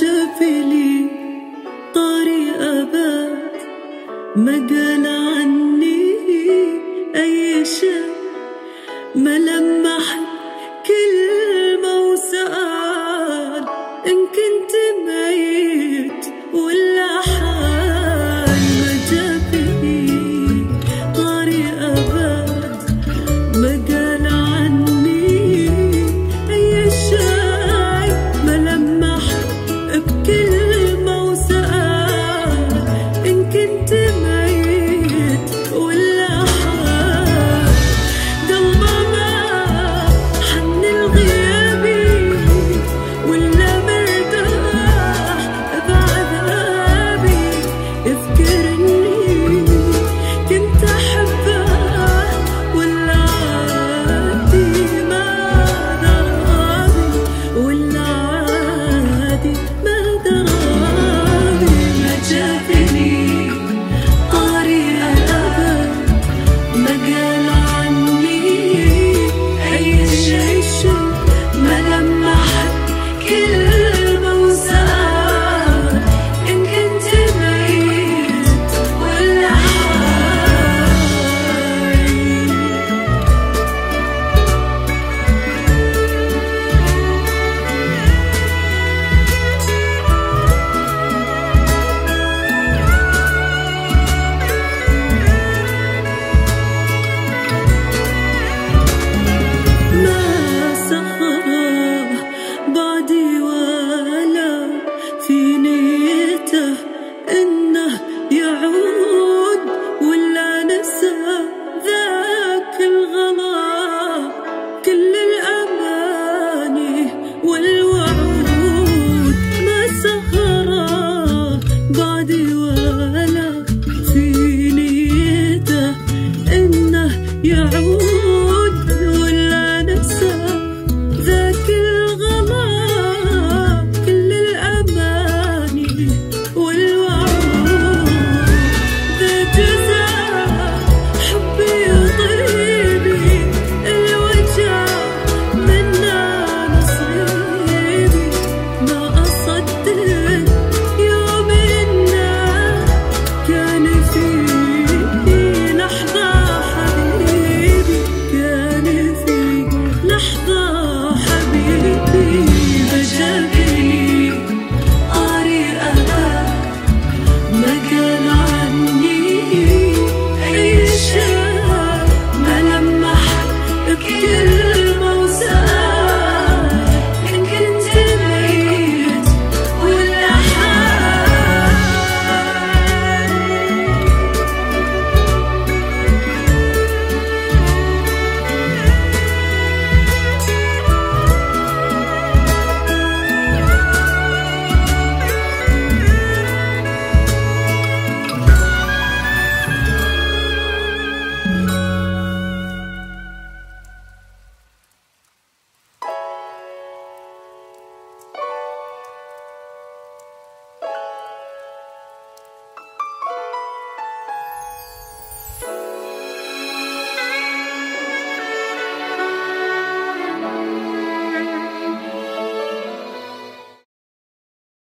شاف لي طريق أباد ما قال عني أي شيء ما لمح كل